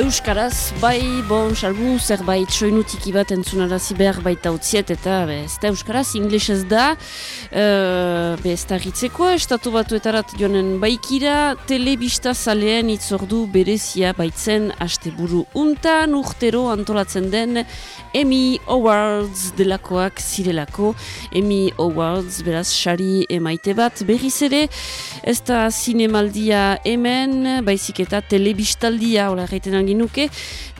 Euskaraz, bai, bon, salbu, zerbait soinutiki bat entzunarazi behar baita utziet, eta be, ez da Euskaraz, inglesez da, uh, be, ez da ritzeko, estatu batuetarat joanen baikira, telebista zaleen itzordu berezia baitzen haste buru untan, urtero antolatzen den Emmy Awards delakoak zirelako, Emmy Awards, beraz, sari emaite bat, berriz ere, ez da zinemaldia hemen, baizik eta telebistaldia, hola, ginuke,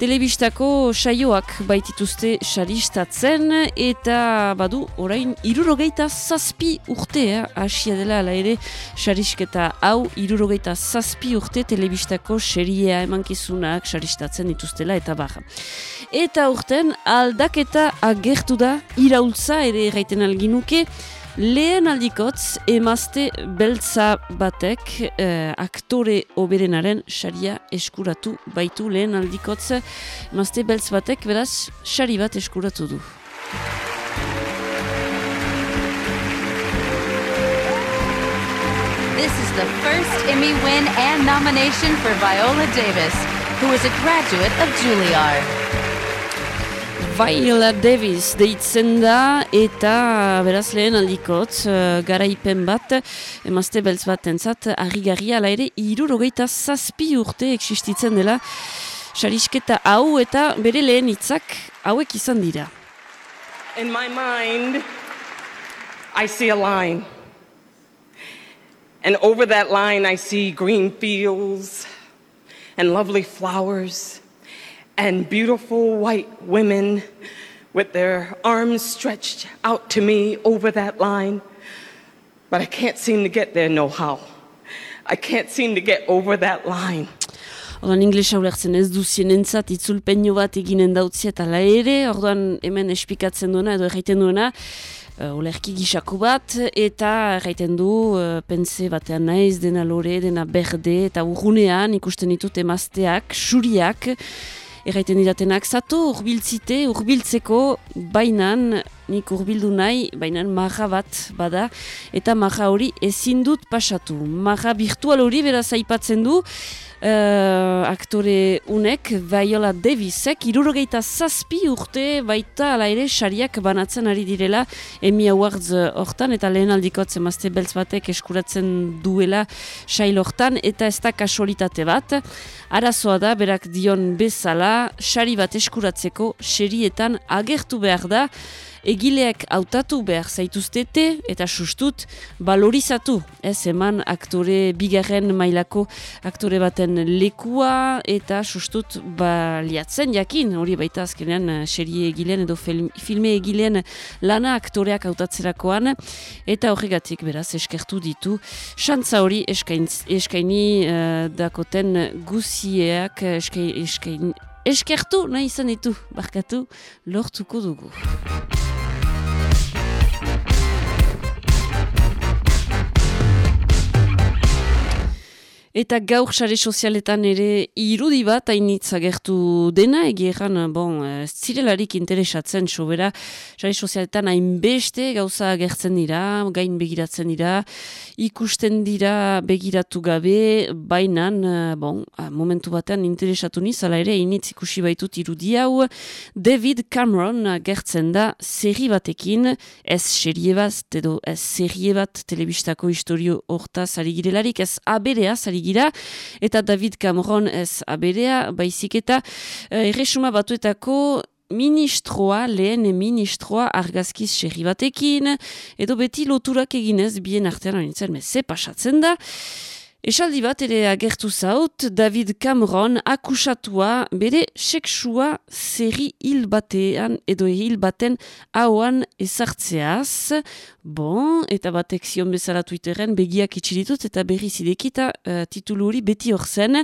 telebistako saioak baitituzte saristatzen eta badu orain irurogeita zazpi urte, eh? asia dela ala ere sarisketa hau irurogeita zazpi urte telebistako seria emankizunak saristatzen dituztela eta baja. Eta urten aldaketa agertu da iraultza ere erraiten alginuke, Lehen aldikotz, emazte beltza batek eh, aktore oberenaren saria eskuratu baitu lehen aldikotz, emazte beltz batek beraz sari bat eskuratu du. This is the first Emmy win and nomination for Viola Davis, who is a graduate of Juilliard. Viola Davis deitzen da eta beraz lehen aldikot uh, garaipen bat emazte beltz bat entzat argi ala ere irurogeita zazpi urte existitzen dela sarisketa hau eta bere lehen hitzak hauek izan dira. In my mind, I see a line. And over that line I see green fields and lovely flowers and beautiful white women with their arms stretched out to me over that line. But I can't seem to get there no how. I can't seem to get over that line. Orduan inglesa ulertzen ez duzien entzat itzulpeño bat eginen dautzi eta la ere, orduan hemen espikatzen duena edo erraiten duena, uh, olerki gisako bat, eta erraiten du, uh, pense batean naiz, dena lore, dena berde, eta urgunean ikusten ditut emazteak, suriak, erraiten didatenak, zato urbiltzite, urbiltzeko bainan, nik urbildu nahi, bainan maha bat bada, eta maha hori ezin dut pasatu. Maha virtual hori beraz aipatzen du, uh, aktore unek, Viola Davisek, irurogeita zazpi urte baita ala ere sariak banatzen ari direla Emmy Awards hortan, eta lehen aldikotz emazte beltz batek eskuratzen duela sail hortan, eta ez da kasualitate bat. Arazoa da, berak dion bezala, sari bat eskuratzeko, serietan agertu behar da, egileak hautatu behar zaituztete eta sustut balorizatu. Ez eman aktore bigarren mailako aktore baten lekua eta sustut baliatzen jakin. Hori baita azkenean eh, serie egileen edo filme egileen lana aktoreak hautatzerakoan eta horregatik beraz eskertu ditu. Xantza hori eskaini uh, dakoten guzieak eskaini Eskertu nahi izan ditu, barkatu, lortuko dugu. Eta gaur sare sozialetan ere irudi bat hainitz agertu dena, egieran, bon, zirelarik interesatzen sobera, sare sozialetan hainbeste gauza agertzen dira, gain begiratzen dira, ikusten dira begiratu gabe, bainan, bon, momentu batean interesatu niz, ala ere hainitz ikusi baitut irudi hau, David Cameron agertzen da seri batekin, ez serie bat, edo ez serie bat telebistako historio hortaz ari girelarik, ez aberea, gira, eta David Cameron ez aberea, baizik eta uh, erresuma batuetako ministroa, lehen ministroa argazkiz serri batekin, edo beti loturak eginez, bien artean anitzen, ze pasatzen da, Esaldi bat ere agertu zaut, David Cameron akusatua bere seksua zerri hil batean edo hil baten hauan ezartzeaz. Bon, eta batek zion bezala Twitteren begiak itxilitut eta berri zidekita uh, titulu hori beti hor zen.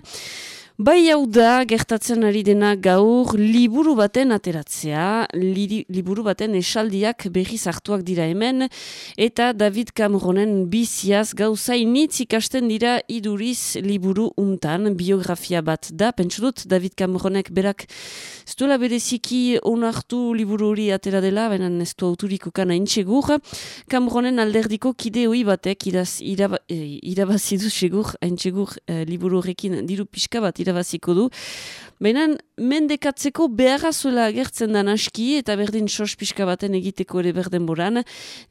Bai hau da, gertatzen ari dena gaur, liburu baten ateratzea, liburu baten esaldiak berriz hartuak dira hemen, eta David Cameronen biziaz gauzainitz ikasten dira iduriz liburu untan, biografia bat da, pentsu dut, David Cameronek berak Ztuela bereziki onartu liburu hori atera dela, baina ez du auturiko kana intxegur. Kamronen alderdiko kide hoi batek iraba, e, irabazidu segur, haintxegur e, liburu horrekin diru pixka bat irabaziko du. Baina mendekatzeko beharra zuela agertzen da naski eta berdin sos pixka baten egiteko ere berden boran.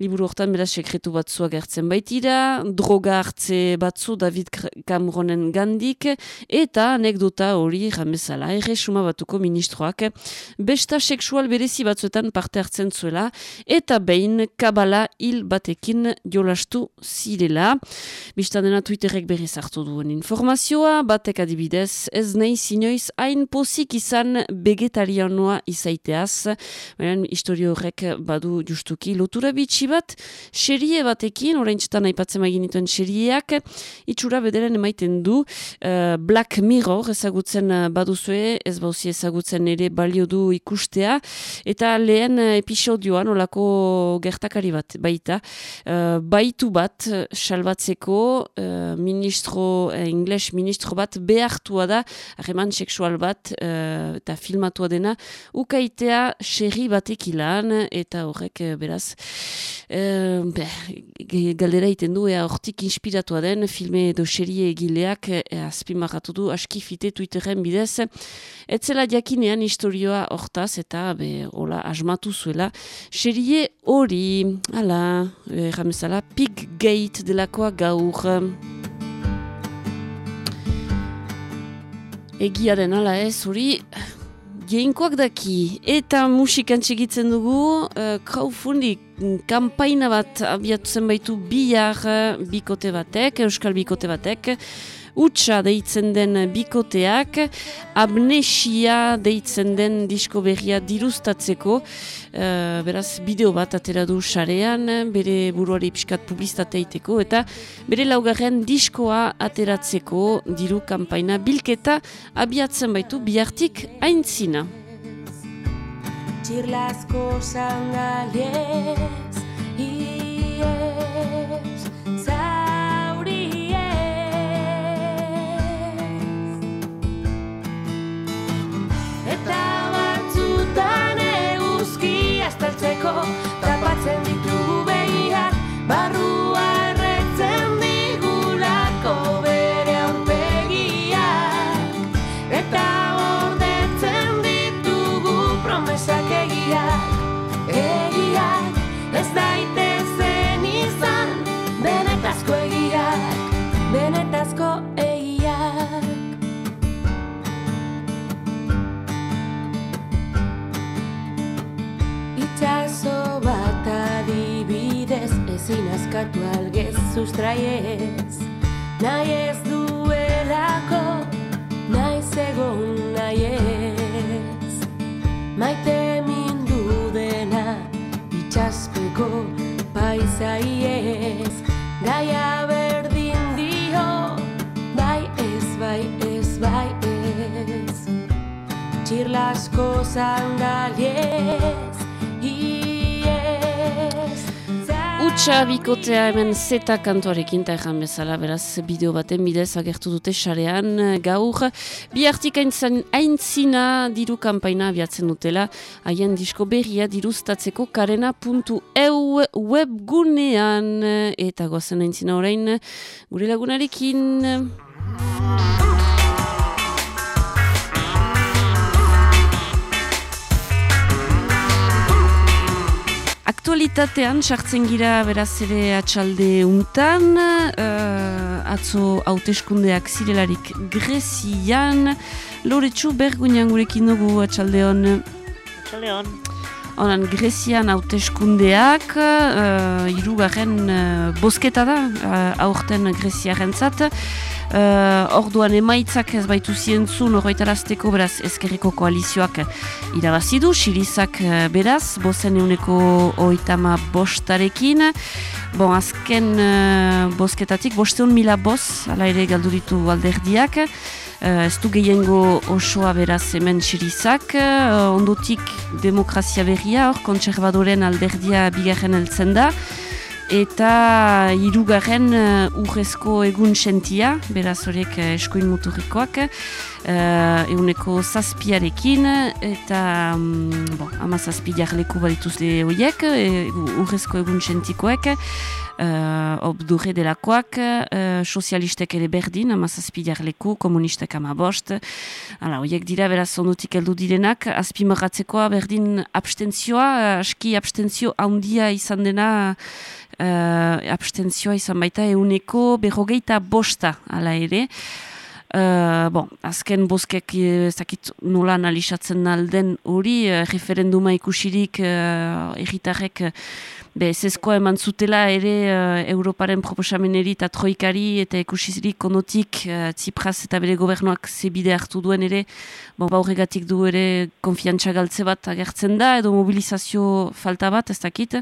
Liburu hortan beraz sekretu batzu agertzen baitira, droga hartze batzu David Cameronen gandik eta anekdota hori ramezala erresuma batuko ministroak besta seksual berezi batzuetan parte hartzen zuela eta behin kabala hil batekin jolastu zirela. Bistan dena Twitterrek berriz hartu duen informazioa, batek adibidez ez nahi zinioiz hain pozik izan vegetarianoa izaiteaz, baina historio horrek badu justuki lotura bitxi bat, xerie batekin, orain txetan aipatzen magin dituen xerieak, itxura bederen emaiten du, uh, Black Mirror ezagutzen baduzue, ez bauzi ezagutzen ere balio du ikustea, eta lehen episodioan olako gertakari bat, baita, uh, baitu bat, salbatzeko, uh, ministro, uh, ingles ministro bat, behartua da, harreman seksual bat, uh, eta filmatua dena ukaitea xerri batek ilan eta horrek uh, beraz uh, galdera iten du ea hortik inspiratua den filme edo xerri egileak azpimarratu du aski fite Twitterren bidez. Etzela jakinean historioa hortaz eta be, hola asmatu zuela. Xerri hori ala, erramezala Pig Gate delakoa gaur Egia den ala ez, hori geinkoak daki. Eta musikan txegitzen dugu uh, crowdfunding kampaina bat abiatu baitu bihar bikote batek, euskal bikote batek, utxa deitzen den bikoteak, amnesia deitzen den disko berria diruztatzeko, uh, beraz bideo bat atera du sarean, bere buruari pixkat publiztateiteko, eta bere laugarren diskoa ateratzeko diru kanpaina bilketa abiatzen baitu bihartik aintzina. Txirlazko sangaliez, iez, estaltzeko tapatzen ditugu behiak barrua sustraiez Nahi ez duelako, nahi zegoen nahi ez Maite mindu dena, itxaspeko paisaiez. Gaia berdin dio, bai ez, bai ez, bai ez. Txirlasko zangaliez, Utsa bikotea hemen zeta kantuarekin eta erran bezala beraz bideo baten bidez agertu dute sarean gaur. Bi hartik aintzina diru kampaina abiatzen dutela haien disko berria diruztatzeko karena.eu webgunean eta gozen aintzina orain gure lagunarekin. Aktualitatean sartzen gira beraz ere atxalde untan, uh, atzo hauteskundeak zirelarik Grezian, Loretsu bergunean gurekin dugu atxalde hon. Atxalde hon. Honan, Grezian hauteskundeak, uh, irugarren uh, bosketa da, uh, aurten Greziaren zat, Uh, orduan emaitzak ez baitu zientzun horretarazteko beraz ezkerriko koalizioak irabazidu, sirizak uh, beraz, bozen euneko oitama bostarekin. Bon, azken uh, bosketatik, bosteun mila bos, ala ere galduritu alderdiak. Uh, ez du gehiengo osoa beraz hemen sirizak, uh, ondotik demokrazia berria, hor, kontserbadoren alderdia bigarren eltzen da. Eta hirugarren uh, urrezko egun sentia, beraz horiek eskuin muturrikoak, uh, euneko zazpiarekin, eta um, bon, ama zazpi jarleku balituzte horiek, e, urrezko egun txentikoek, uh, obdure delakoak, uh, sozialistek ere berdin, ama zazpi jarleku, komunistek ama bost, Hala, horiek dira beraz ondutik heldu direnak, azpimarratzekoa berdin abstentzioa, aski abstentzio handia izan dena, uh, abstentzioa izan baita euneko berrogeita bosta, hala ere. Uh, bon, azken boskek ezakit nola analizatzen alden hori, uh, referenduma ikusirik uh, egitarrek be, zezkoa eman zutela ere uh, Europaren proposameneri eta troikari eta ikusirik onotik uh, Tsipras eta bere gobernuak zebide hartu duen ere, bon, baurregatik du ere konfiantza galtze bat agertzen da, edo mobilizazio falta bat, ez dakit.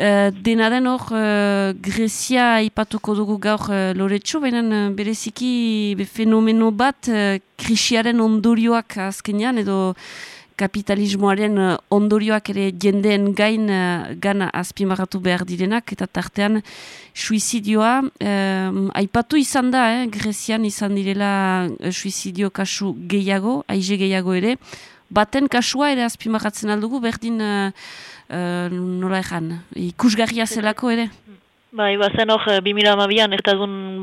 Uh, dena den hor, uh, Grezia ipatuko dugu gaur uh, loretsu, baina bereziki fenomeno bat uh, krisiaren ondorioak azkenean, edo kapitalismoaren ondorioak ere jendeen gain uh, gana azpimarratu behar direnak, eta tartean suizidioa, aipatu izan da, eh, Grezian izan direla suizidio kasu gehiago, aize gehiago ere, baten kasua ere azpimarratzen aldugu, berdin uh, nola ezan, ikusgarria zelako ere? Bai, bazen hor, 2000 amabian, ez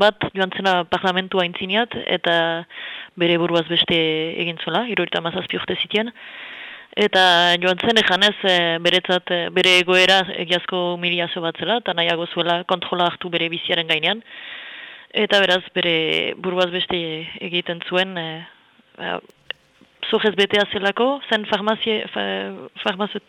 bat joan zena parlamentua intzineat, eta bere buruaz beste egin zuela, iruita mazazpi urte zitien. Eta joan zen ejanez, e, beretzat, bere egoera egiazko humiliazio bat zela, eta nahiago zuela kontrola hartu bere biziaren gainean. Eta beraz, bere buruaz beste egiten zuen, e, e, betea zelako, zen farmazie, farmazie,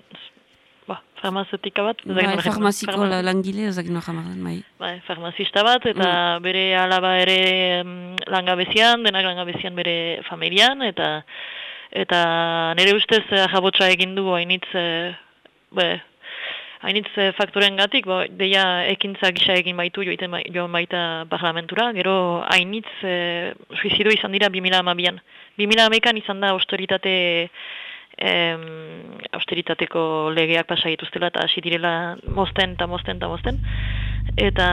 ba, farmazeutika bat. Bai, farmaziko la, langile, ezak no jamaren, bai. Bai, farmazista bat, eta mm. bere alaba ere mm, langabezian, denak langabezian bere familian, eta eta nire ustez eh, jabotsa egin du hainitz, eh, be, hainitz eh, faktoren gatik, bo, deia ekintza gisa egin baitu joiten joan baita parlamentura, gero hainitz eh, suizido izan dira 2000 amabian. 2000 amekan izan da austeritate em, austeritateko legeak pasa dituztela eta hasi direla mosten eta mosten eta mosten. Eta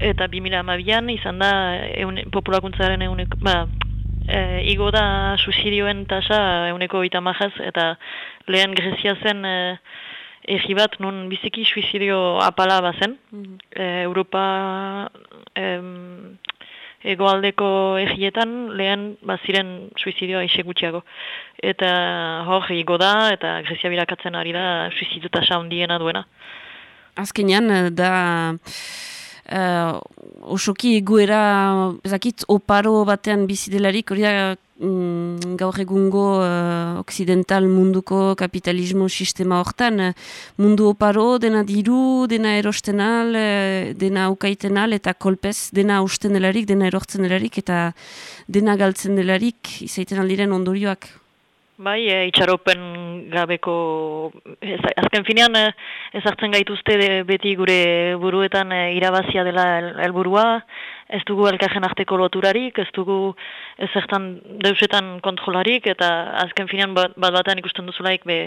eta 2012an izan da eun, populakuntzaren euneko, ba, e, igo da suizidioen tasa euneko eta majaz, eta lehen Grezia zen e, egi bat non biziki suizidio apala bazen. Mm -hmm. e, Europa em, egoaldeko egietan lehen baziren suizidioa ise gutxiago. Eta hor, igo da, eta Grezia birakatzen ari da suizidio tasa handiena duena. Azkenean, eh, da uh, osoki egoera, ezakit, oparo batean bizidelarik, hori da mm, gaur egungo uh, occidental munduko kapitalismo sistema hortan, mundu oparo, dena diru, dena erostenal, dena ukaitenal, eta kolpez, dena usten delarik, dena erortzen delarik, eta dena galtzen delarik, izaiten aldiren ondorioak. Bai, e, itxaropen gabeko, ez, azken finean e, ezartzen gaituzte beti gure buruetan e, irabazia dela helburua, ez dugu elkarren arteko loturarik, ez dugu ezertan deusetan kontrolarik, eta azken finean bat, bat batan ikusten duzulaik be,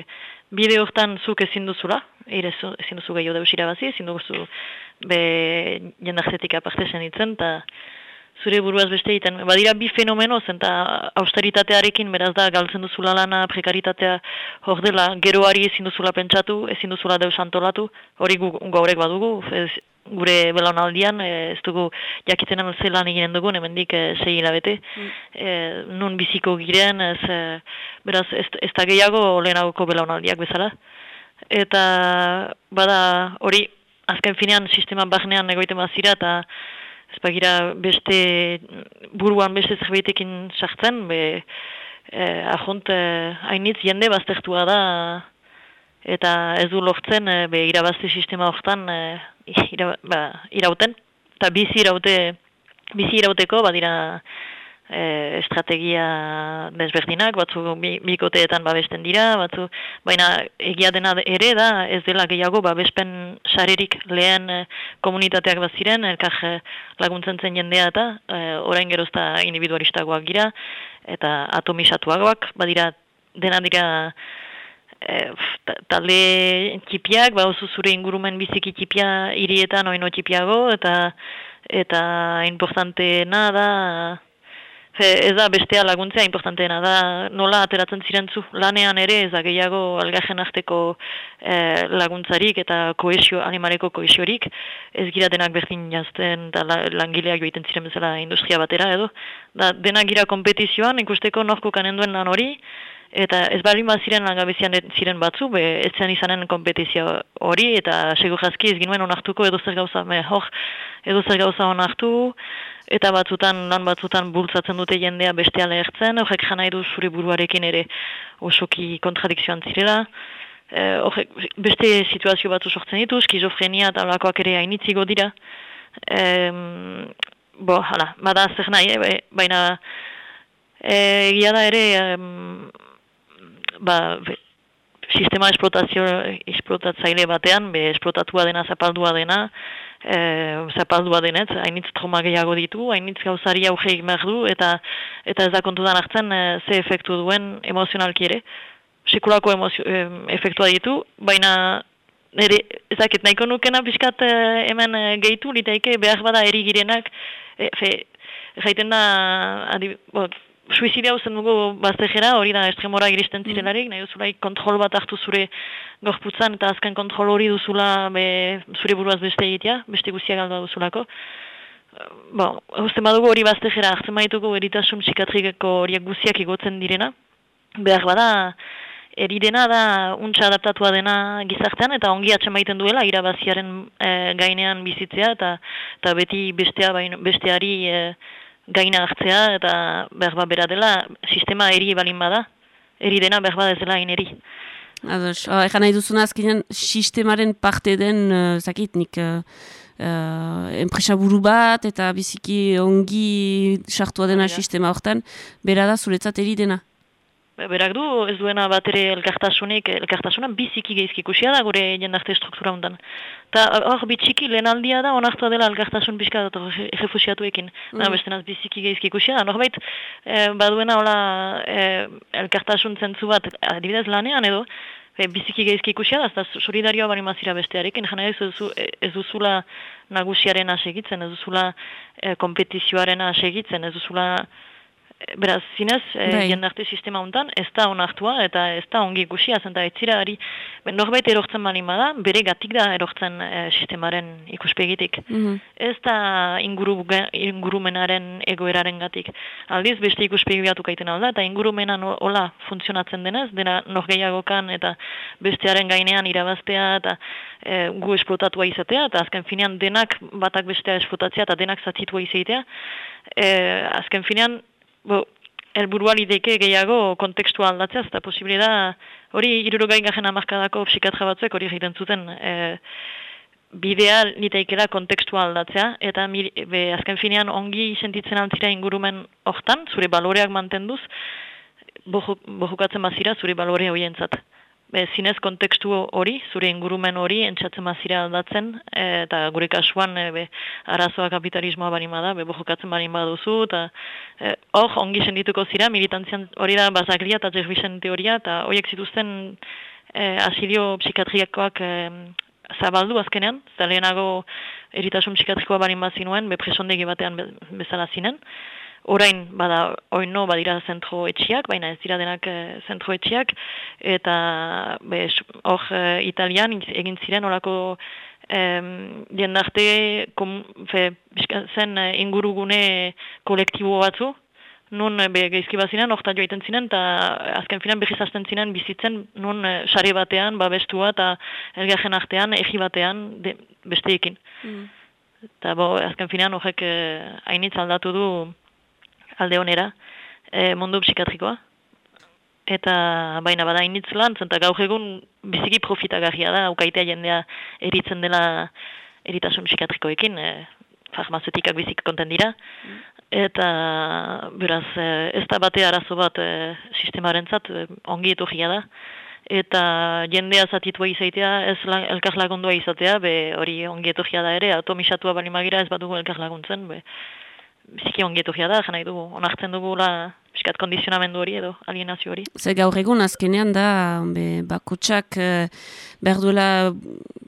bide hortan zuk ezin duzula, ere ezin duzu gehiago deus irabazi, ezin duzu be jendartetik aparte zen itzen, eta zure buruaz beste egiten. Badira bi fenomeno zen, eta austeritatearekin beraz da galtzen duzula lana, prekaritatea hor dela, geroari ezin duzula pentsatu, ezin duzula deus antolatu, hori gu, gaurek badugu, ez, gure belaunaldian, ez dugu jakiten zelan eginen dugu, hemendik e, sei hilabete, mm. e, nun biziko giren, ez, e, beraz ez, ez da gehiago lehenagoko belaunaldiak bezala. Eta bada hori, azken finean sistema bagnean egoiten bazira, eta ez beste buruan beste zerbaitekin sartzen, be, eh, ahont eh, jende baztertua da, eta ez du lortzen eh, be, irabazte sistema horretan eh, ira, ba, irauten, eta bizi iraute, bizi irauteko badira e, estrategia desberdinak, batzu bikoteetan babesten dira, batzu, baina egia dena ere da, ez dela gehiago babespen sarerik lehen e, komunitateak bat ziren, elkar e, laguntzen zen jendea eta e, orain gerozta individualistagoak gira, eta atomisatuagoak, badira dena dira e, talde txipiak, ba oso zure ingurumen biziki txipia hirietan oino txipiago, eta eta importanteena da Fe, ez da bestea laguntzea importanteena, da nola ateratzen zirentzu lanean ere ez da gehiago algajen arteko eh, laguntzarik eta koesio, animaleko koesiorik, ez gira denak berdin jazten da langileak joiten ziren bezala industria batera edo, da denak gira kompetizioan ikusteko norko kanen duen lan hori, eta ez bat ziren langabezian ziren batzu, be, ez zen izanen kompetizio hori, eta segu jazki ez ginuen onartuko edo zer gauza, me, hor, edo zer gauza onartu, eta batzutan, lan batzutan bultzatzen dute jendea bestea lehertzen, horrek jana edu zure buruarekin ere osoki kontradikzioan zirela, eh, horrek beste situazio batzu sortzen ditu, skizofrenia eta olakoak ere hainitzigo dira, eh, bo, hala, bada zer nahi, eh, baina, egia da ere, ba, be, sistema esplotazio esplotatzaile batean, be esplotatua dena zapaldua dena, e, zapaldua denez, hainitz trauma gehiago ditu, hainitz gauzari augeik behar du, eta, eta ez da kontudan hartzen e, ze efektu duen emozionalki ere. Sekulako emozio, e, efektua ditu, baina nire, ezaket nahiko nukena pixkat e, hemen e, gehitu, litaike behar bada erigirenak, e, fe, jaiten da, adi, suizidia uzen dugu baztejera, hori da estremora iristen mm. zirelarik, nahi duzulaik kontrol bat hartu zure gorputzan, eta azken kontrol hori duzula be, zure buruaz beste egitea, beste guztiak alda duzulako. Bon, usten badugu hori baztejera, hartzen baituko eritasun psikatrikeko horiek guztiak igotzen direna, behar bada, eridena da untsa adaptatua dena gizartean, eta ongi atxen baiten duela, irabaziaren e, gainean bizitzea, eta, eta beti bestea, baino, besteari... E, gaina hartzea eta behar bat bera dela sistema eri balin bada, eri dena behar bat ez dela eri. Ados, oh, egan nahi duzuna azkenean sistemaren parte den, uh, zakit, nik uh, enpresa buru bat eta biziki ongi sartua dena sistema horretan, bera da zuretzat eri dena? Berak du, ez duena bat ere elkartasunik, elkartasunan biziki geizki ikusia da gure jendarte struktura hondan. Ta hor bitxiki lehen aldia da onartua dela elkartasun pixka dut refusiatuekin. Mm. bestenaz biziki geizki ikusia da. Norbait, e, baduena hola e, elkartasun zentzu bat, adibidez lanean edo, e, biziki geizki ikusia da, eta solidarioa bari mazira bestearekin, jana ez, duzu, ez duzula nagusiaren asegitzen, ez duzula e, kompetizioaren asegitzen, ez duzula beraz, zinez, e, jendarte sistema hontan ez da onartua eta ez da ongi ikusia, zenta ez zira, ari, norbait erortzen bali bada, bere gatik da erortzen e, sistemaren ikuspegitik. Mm Ez da inguru, ingurumenaren egoeraren gatik. Aldiz, beste ikuspegi batu kaiten alda, eta ingurumenan hola funtzionatzen denez, dena norgeiagokan eta bestearen gainean irabaztea eta e, gu esplotatua izatea, eta azken finean denak batak bestea esplotatzea eta denak zatitua izatea. E, azken finean, bo, elburua lideke gehiago kontekstua aldatzea, eta posibili da, hori irurogain gajen amarkadako psikatra batzuek hori egiten zuten, e, bidea liteikela kontekstua aldatzea, eta be, azken finean ongi sentitzen altzira ingurumen hortan, zure baloreak mantenduz, bohukatzen bazira zure balorea horientzat be, zinez kontekstu hori, zure ingurumen hori, entzatzen mazira aldatzen, e, eta gure kasuan e, be, arazoa kapitalismoa barima da, be, bojokatzen barima duzu, eta e, hor, ongi sendituko zira, militantzian hori da bazaklia eta zerbisen teoria, eta horiek zituzten e, asidio psikatriakoak e, zabaldu azkenean, eta lehenago eritasun psikatrikoa barima zinuen, be presondegi batean bezala zinen, orain bada oino badira zentro etxiak, baina ez dira denak e, zentro etxiak, eta hor e, italian egin ziren orako e, diendarte zen eh, ingurugune kolektibo batzu, nun be, geizki bazinan, orta joaiten zinen, eta azken finan behizazten zinen bizitzen, nun sare batean, babestua, eta elgarren artean, egi batean, de, besteekin. Mm. Eta bo, azken finan horrek hainitz aldatu du, alde honera, e, mundu psikatrikoa. Eta baina bada initz lan, zenta gaur egun biziki profitagarria da, aukaitea jendea eritzen dela eritasun psikatrikoekin, e, farmazetikak bizik konten dira. Eta beraz, e, ez da bate arazo bat e, sistemaren zat, ongi etorria da. Eta jendea zatitua izaitea, ez la, elkar lagundua izatea, be hori ongi etorria da ere, atomisatua bali magira ez bat dugu elkar laguntzen, be biziki ongetu da, jena dugu, onartzen dugula piskat kondizionamendu hori edo alienazio hori. Zer gaur egun azkenean da, be, bakotsak eh, behar duela,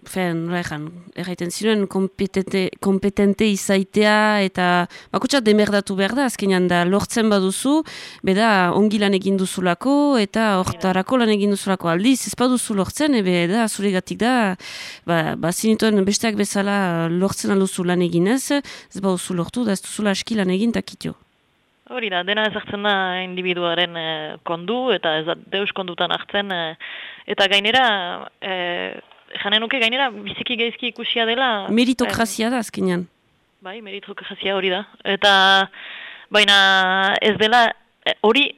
fen, erran, erraiten ziren, kompetente, kompetente izaitea eta bakotsak demerdatu behar da, azkenean da, lortzen baduzu, beda ongi lan egin duzulako eta hortarako lan egin duzulako aldiz, ez baduzu lortzen, ebe da, zure gatik da, ba, ba zinituen besteak bezala lortzen alduzu lan eginez, ez baduzu lortu, da ez duzula aski lan egin takitio. Hori da, dena ezartzen da individuaren eh, kondu eta ez da deus kondutan hartzen eh, eta gainera eh, janen nuke gainera biziki geizki ikusia dela Meritokrazia da azkenean. Bai, meritokrazia hori da. Eta baina ez dela hori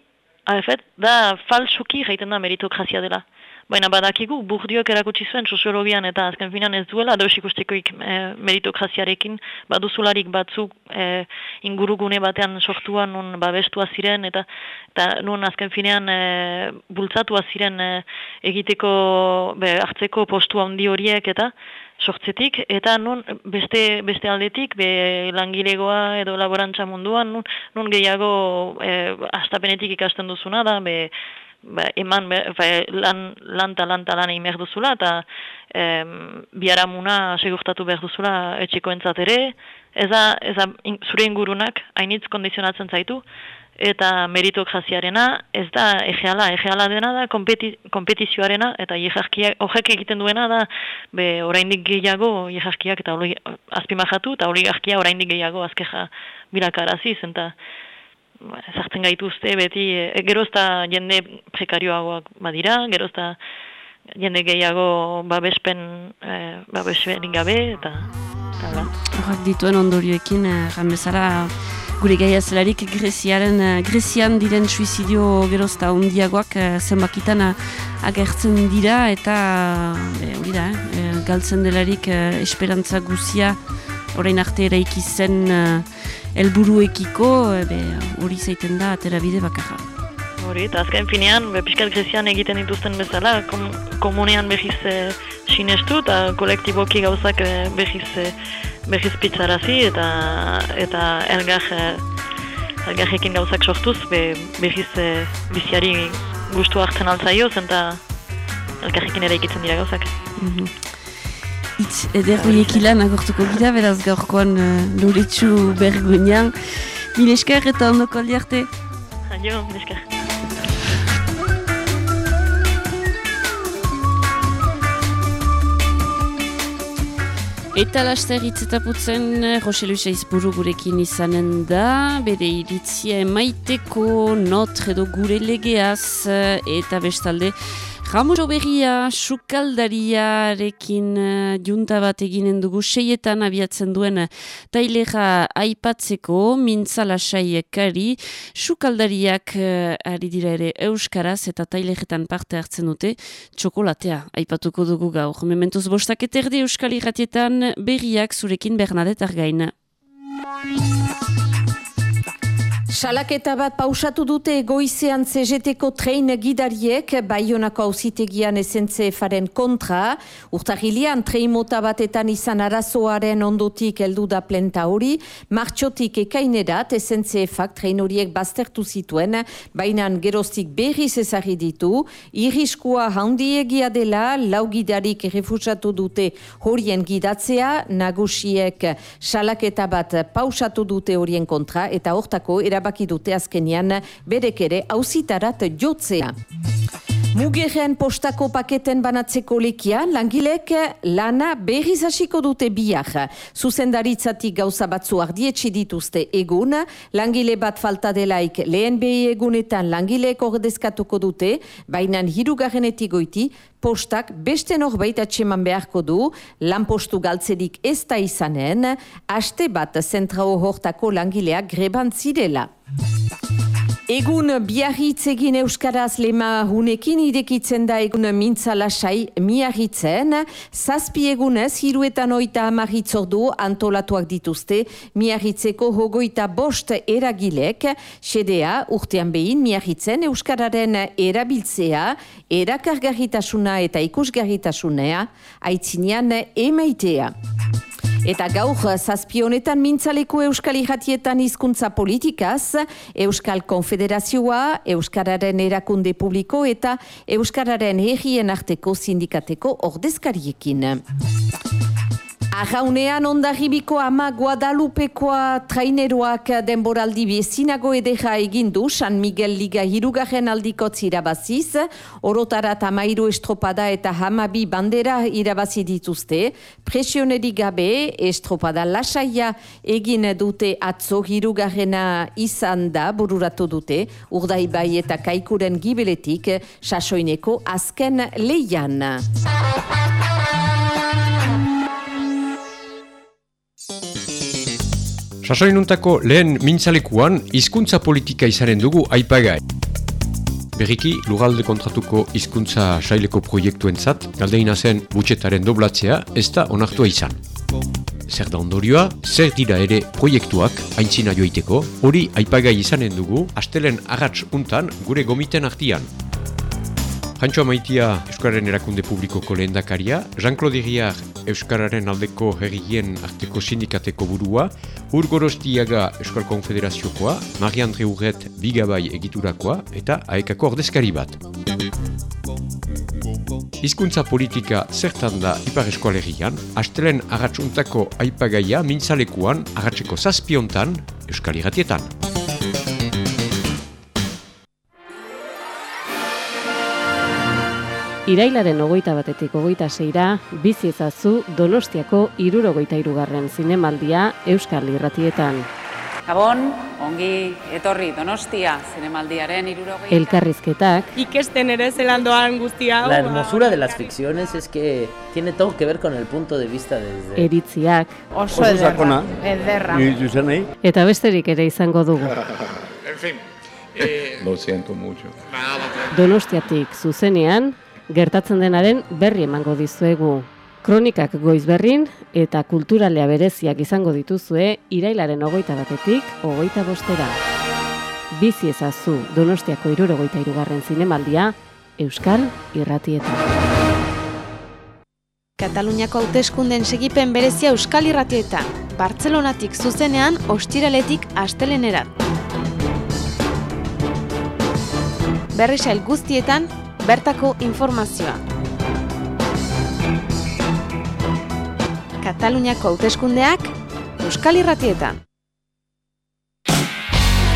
AFet da falsuki jaiten da meritokrazia dela. Baina badakigu burdioak erakutsi zuen soziologian eta azken finan ez duela deus ikustekoik e, meritokraziarekin baduzularik batzuk e, ingurugune batean sortua nun babestua ziren eta eta nun azken finean e, bultzatua ziren e, egiteko be, hartzeko postua handi horiek eta sortzetik, eta nun beste, beste aldetik, be langilegoa edo laborantza munduan, nun, nun gehiago e, astapenetik ikasten duzuna da, be, ba, eman ba, lan, lan ta lan ta lan egin behar duzula eta em, biaramuna segurtatu behar duzula etxeko entzat ere. Ez da, ez da in, zure ingurunak hainitz kondizionatzen zaitu eta meritokraziarena ez da egeala, egeala dena da kompeti, kompetizioarena eta horrek egiten duena da be oraindik gehiago jejarkiak eta azpimajatu eta oligarkia oraindik gehiago azkeja bilakaraziz eta zartzen gaituzte beti, e, gerozta jende prekarioagoak badira, gerozta jende gehiago babespen, e, babespen gabe, eta... Horrak dituen ondorioekin, eh, gure gaia zelarik Greziaren, eh, Grezian diren suizidio gerozta ondiagoak eh, zenbakitan eh, agertzen dira, eta hori da, galtzen delarik esperantza guzia orain arte eraiki zen helburuekiko hori zaiten da atera bide bakarra. Hori, eta azken finean, piskat grezian egiten dituzten bezala, kom, komunean behiz e, sinestu eta kolektiboki gauzak e, behiz, e, behiz pizzarazi eta, eta elgar, e, elgarrekin gauzak sortuz be, behiz e, biziari gustu hartzen altzaioz eta elgarrekin ere ikitzen dira gauzak. Mm itz ederroiek ilan agortuko gira, beraz gaurkoan uh, loretsu bergoinan. Mil esker eta ondoko aldi arte. Adio, mil esker. Eta laster itzetaputzen Jose Luisa izburu gurekin izanen da, bere iritzia emaiteko not edo gure legeaz eta bestalde Jamuro berria, sukaldariarekin uh, junta bat eginen dugu seietan abiatzen duen tailera aipatzeko mintzala saiekari sukaldariak uh, ari dira ere euskaraz eta taileretan parte hartzen dute txokolatea aipatuko dugu gaur. Mementuz bostak eterdi euskal irratietan berriak zurekin Bernadette Argaina. Salaketa bat pausatu dute goizean CGT-ko trein gidariek Baionako hausitegian esentze faren kontra. Urtahilian trein mota batetan izan arazoaren ondotik heldu da plenta hori. Martxotik ekainerat esentze efak trein horiek baztertu zituen, bainan gerostik berriz ezari ditu. Iriskua handiegia dela, lau refusatu dute horien gidatzea, nagusiek salaketa bat pausatu dute horien kontra, eta hortako erabak erabaki dute azkenian berek ere hauzitarat jotzea. Mugerren postako paketen banatzeko lekia, langilek lana berriz hasiko dute biak. Zuzendaritzatik gauza batzu ardietxe dituzte egun, langile bat falta delaik lehen behi egunetan langilek ordezkatuko dute, baina hirugarrenetik goiti, postak beste norbait atseman beharko du, lan postu galtzerik ez da izanen, haste bat zentrao hortako langileak greban zirela. Egun biarritz egin euskaraz lema hunekin irekitzen da egun mintza lasai miarritzen. Zazpi egunez, hiruetan oita amaritzordu antolatuak dituzte miarritzeko hogoita bost eragilek. Sedea, urtean behin miarritzen euskararen erabiltzea, erakargarritasuna eta ikusgarritasunea, aitzinean emaitea. Eta gaur, zazpionetan mintzaleko Euskal Ijatietan hizkuntza politikaz, Euskal Konfederazioa, Euskararen erakunde publiko eta Euskararen herrien arteko sindikateko ordezkariekin. Arraunean ondarribiko ama Guadalupekoa traineroak denboraldi bezinago edera egindu San Miguel Liga hirugarren aldikotz irabaziz, orotarat amairu estropada eta hamabi bandera irabazi dituzte, presioneri gabe estropada lasaia egin dute atzo hirugarrena izan da bururatu dute, urdaibai eta kaikuren gibeletik sasoineko azken leian. Sasoinuntako lehen mintzalekuan hizkuntza politika izanen dugu aipagai. Berriki, lugalde kontratuko hizkuntza saileko proiektuentzat, galdeina zen butxetaren doblatzea, ez da onartua izan. Zer da ondorioa, zer dira ere proiektuak aintzina joiteko, hori aipagai izanen dugu, astelen agatz untan gure gomiten artian. Jantxoa maitia Euskararen erakunde publikoko lehendakaria, Jean-Claude Iriar Euskararen aldeko herrien arteko sindikateko burua, Ur Gorostiaga Euskal Konfederaziokoa, Marie-Andre Urret Bigabai egiturakoa eta aekako ordezkari bat. Hizkuntza politika zertan da Ipar Eskualerian, astelen agatsuntako aipagaia mintzalekuan agatzeko zazpiontan Euskal Iratietan. Irailaren ogoita batetik ogoita zeira, bizi ezazu Donostiako irurogoita irugarren zinemaldia Euskal Irratietan. Gabon, ongi etorri Donostia zinemaldiaren irurogei... Elkarrizketak... Ikesten ere zelandoan guztia... La hermosura de las ficciones es que tiene todo que ver con el punto de vista desde... Eritziak... Oso ederra, ederra. Eta besterik ere izango dugu. en fin... Eh... Lo siento mucho. Donostiatik zuzenean, gertatzen denaren berri emango dizuegu. Kronikak goiz berrin eta kulturalea bereziak izango dituzue irailaren ogoita batetik ogoita bostera. Bizi ezazu Donostiako irurogoita irugarren zinemaldia Euskal Irratietan. Kataluniako hauteskunden segipen berezia Euskal Irratietan. Bartzelonatik zuzenean ostiraletik astelenerat. Berrisail guztietan bertako informazioa. Kataluniako hauteskundeak Euskal Irratietan.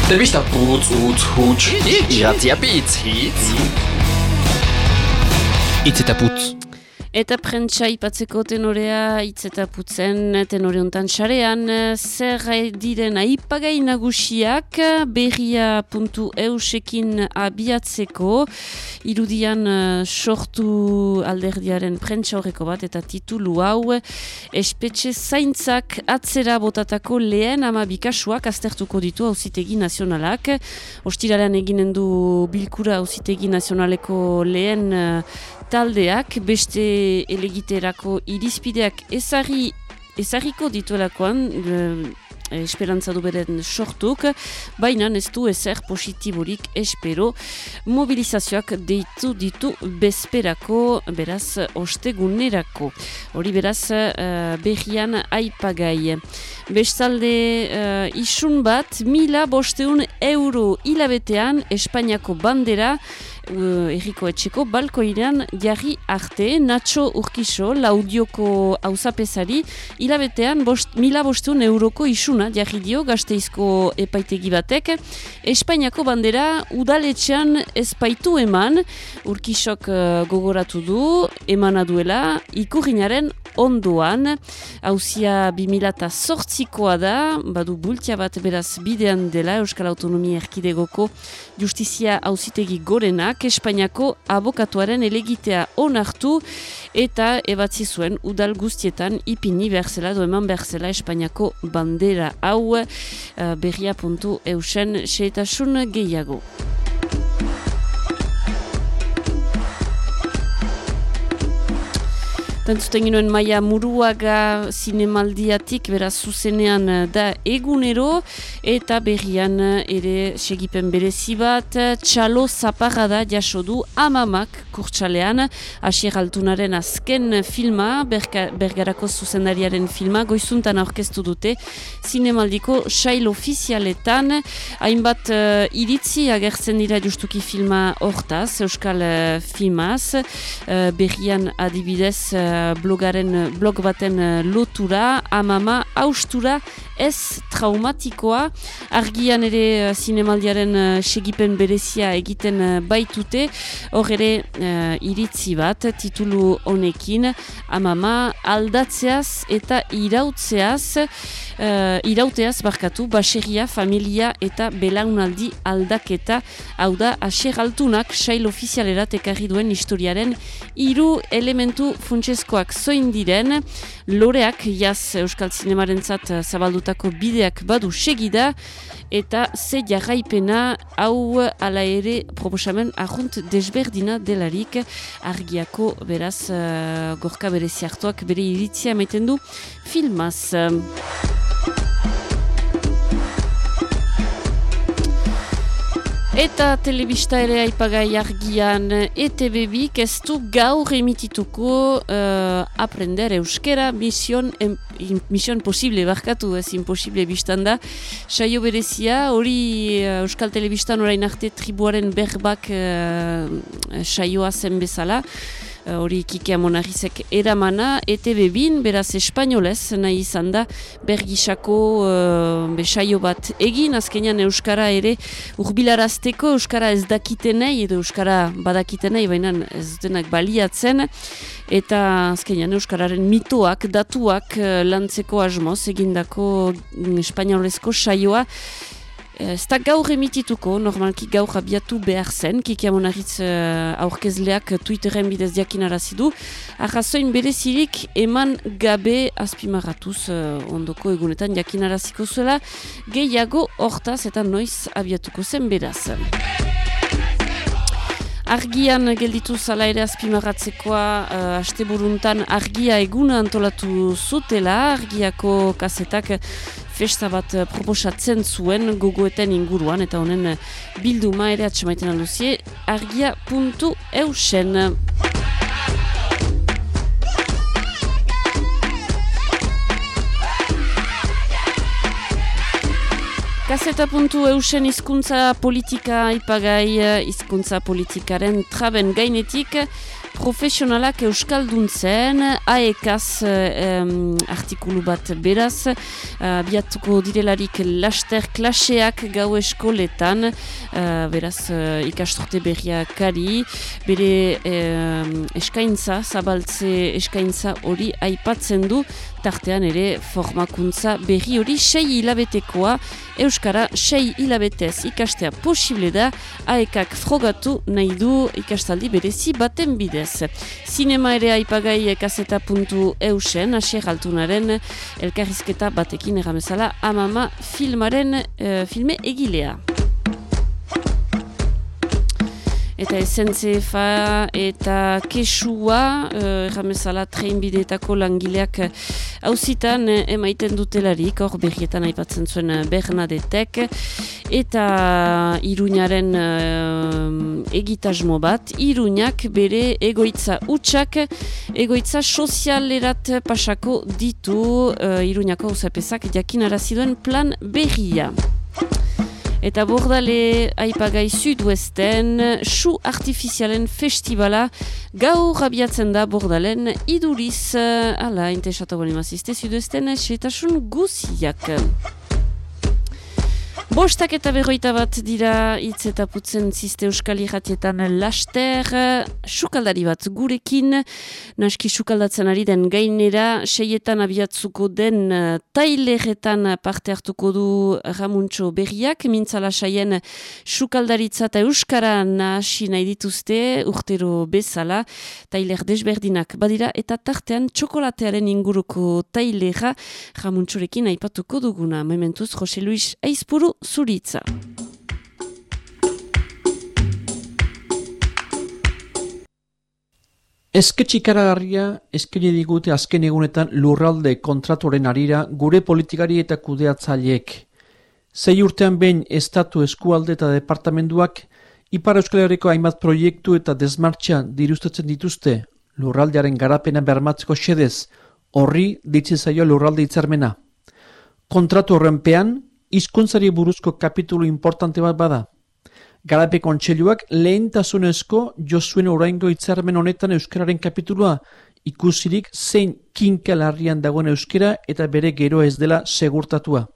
Telebista putz, utz, huts, iratzia pitz, hitz. Itz eta putz. Eta prentsa ipatzeko tenorea hitz eta putzen tenore hontan sarean zer diren aipagai nagusiak berria.eusekin abiatzeko. Irudian uh, sortu alderdiaren prentsa horreko bat eta titulu hau espetxe zaintzak atzera botatako lehen ama bikasuak aztertuko ditu hauzitegi nazionalak. Ostiralean eginen du bilkura hauzitegi nazionaleko lehen taldeak beste elegiterako irizpideak ezari ezarriko dituelakoan esperantza du beren sortuk, baina ez du ezer positiborik espero mobilizazioak deitu ditu bezperako, beraz, ostegunerako. Hori beraz, uh, berrian aipagai. Bestalde, uh, isun bat, mila bosteun euro hilabetean Espainiako bandera uh, etxeko balkoirean jarri arte, Nacho Urkiso, laudioko hauzapezari, hilabetean bost, mila bosteun euroko isuna jarri dio gazteizko epaitegi batek. Espainiako bandera udaletxean ezpaitu eman, Urkisok uh, gogoratu du, emana duela, ikurrinaren ondoan, hauzia 2008koa da, badu bultia bat beraz bidean dela Euskal Autonomia Erkidegoko Justizia hauzitegi gorenak, Espainiako abokatuaren elegitea onartu eta ebatzi zuen udal guztietan ipini berzela, do eman berzela Espainiako bandera hau uh, berria.eusen eusen seetasun gehiago. Tantzuten ginoen maia muruaga zinemaldiatik, beraz zuzenean eh, da egunero, eta berrian eh, ere segipen berezi bat, txalo zaparra da jaso du amamak kurtsalean, asier altunaren azken filma, berga, bergarako zuzendariaren filma, goizuntan aurkeztu dute, zinemaldiko sail ofizialetan, hainbat uh, iritzi agertzen dira justuki filma hortaz, Euskal uh, filmaz, uh, berrian adibidez, blogaren blog baten eh, lotura, amama, austura, ez traumatikoa, argian ere uh, zinemaldiaren segipen berezia egiten baitute, hor ere iritzi bat, titulu honekin, amama, aldatzeaz eta irautzeaz, uh, irauteaz barkatu, baseria, familia eta belaunaldi aldaketa, hau da, aser altunak, sail ofizialerat ekarri duen historiaren hiru elementu funtsezkoak zoin diren, loreak jaz Euskal Zinemaren zat zabaldutako bideak badu segida, eta ze jarraipena hau ala ere proposamen ahunt desberdina delarik argiako beraz uh, gorka bereziartuak bere iritzia emaiten du filmaz. Eta telebista ere aipagai argian ETV bik ez du gaur emitituko uh, aprender euskera mision, em, mision posible barkatu ez imposible biztan da. Saio berezia hori uh, Euskal Telebistan orain arte tribuaren berbak uh, saioa zen bezala. Eh, hori kikea monarrizek eramana, ETV bin, beraz espainolez, nahi izan da, bergisako uh, besaio bat egin, azkenean Euskara ere urbilarazteko, Euskara ez dakitenei, edo Euskara badakitenei, baina ez denak baliatzen, eta azkenean Euskararen mitoak, datuak uh, lantzeko asmoz, egindako mm, espainolezko saioa, Ez da gaur emitituko, normalki gaur abiatu behar zen, kikia monaritz uh, aurkezleak Twitteren bidez diakin arazidu. Arrazoin berezirik eman gabe azpimaratuz uh, ondoko egunetan diakin araziko zuela, gehiago hortaz eta noiz abiatuko zen beraz. Argian gelditu zala ere azpimaratzekoa uh, asteburuntan argia eguna antolatu zutela, argiako kasetak festa bat eh, proposatzen zuen gogoeten inguruan eta honen eh, bilduma ere atxamaiten alduzie argia.eusen Kaseta puntu eusen. Izkuntza politika ipagai eh, izkuntza politikaren traben gainetik profesionalak euskalduntzen, aekaz um, artikulu bat beraz, uh, biatuko direlarik laster klaseak gau eskoletan, uh, beraz uh, ikastorte berria kari, bere eskaintza, zabaltze eskaintza hori aipatzen du, tartean ere formakuntza berri hori sei hilabetekoa Euskara sei hilabetez ikastea posible da aekak frogatu nahi du ikastaldi berezi baten bidez. Zinema ere aipagai ekazeta puntu eusen, asier altunaren elkarrizketa batekin erramezala amama filmaren uh, filme egilea. Eta SNCFA eta Kesua, uh, erramezala treinbideetako langileak hauzitan uh, emaiten dutelarik, hor berrietan aipatzen zuen Bernadetek, eta Iruñaren uh, egitasmo bat, Iruñak bere egoitza utxak, egoitza sozialerat pasako ditu uh, Iruñako hausapezak jakin araziduen plan berria. Eta bordale aipagai sud-westen, su artifizialen festivala gaur abiatzen da bordalen iduriz, ala, intesatu bani mazizte, sud-westen, setasun guziak. Bostak eta berroita bat dira hitz eta putzen ziste euskal irratietan laster, sukaldari bat gurekin, naski sukaldatzen ari den gainera, seietan abiatzuko den taileretan parte hartuko du Ramuntxo berriak, mintzala saien sukaldaritza eta euskara nahasi nahi dituzte, urtero bezala, tailer desberdinak badira, eta tartean txokolatearen inguruko tailera Ramuntxorekin aipatuko duguna. Mementuz, Jose Luis Aizpuru, Suritza. Ezke txikaragarria eskene digute azken egunetan lurralde kontratuaren arira gure politikari eta kudeatzaileek. Zei urtean behin estatu eskualde eta departamentuak Ipar Euskal Herriko hainbat proiektu eta desmartxa dirustatzen dituzte lurraldearen garapena bermatzeko xedez, horri ditzi zaio lurralde hitzarmena. Kontratu horrenpean, hizkuntzari buruzko kapitulu importante bat bada. Garape kontseiluak lehentasunezko jozuen oraingo hitzarmen honetan euskararen kapitulua ikusirik zein kinkalarrian dagoen euskara eta bere gero ez dela segurtatua.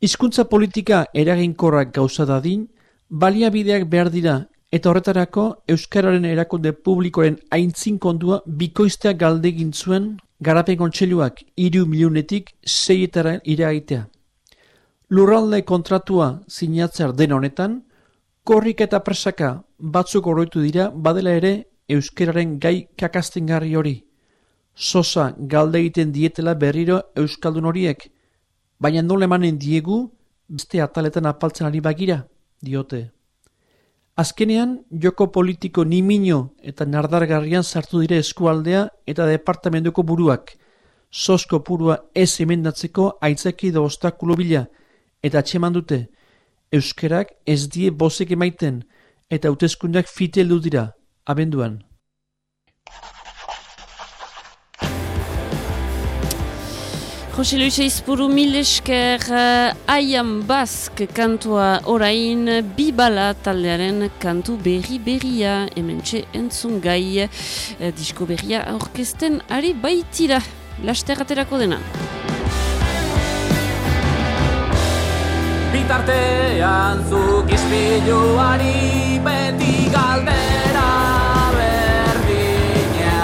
Hizkuntza politika eraginkorrak gauza dadin, baliabideak behar dira eta horretarako euskararen erakunde publikoaren aintzin kondua bikoiztea galdegin zuen garapen kontseiluak iru miliunetik zeietara iraitea. Lurralde kontratua sinatzer den honetan, korrik eta presaka batzuk oroitu dira badela ere euskeraren gai kakastengarri hori. Sosa galde egiten dietela berriro euskaldun horiek, baina nola emanen diegu beste ataletan apaltzen ari bagira, diote. Azkenean, joko politiko nimino eta nardargarrian sartu dire eskualdea eta departamentuko buruak, sosko purua ez emendatzeko aitzaki da ostakulo bila, eta atxeman dute, euskerak ez die bozek emaiten eta hauteskundak fite dira, abenduan. Jose Luis Eizpuru mil esker uh, Aiam Bask kantua orain Bibala taldearen kantu berri berria hemen txe entzun gai uh, disko berria aurkesten ari baitira laster aterako dena. Bitartean zuk izpiluari beti galdera berdina.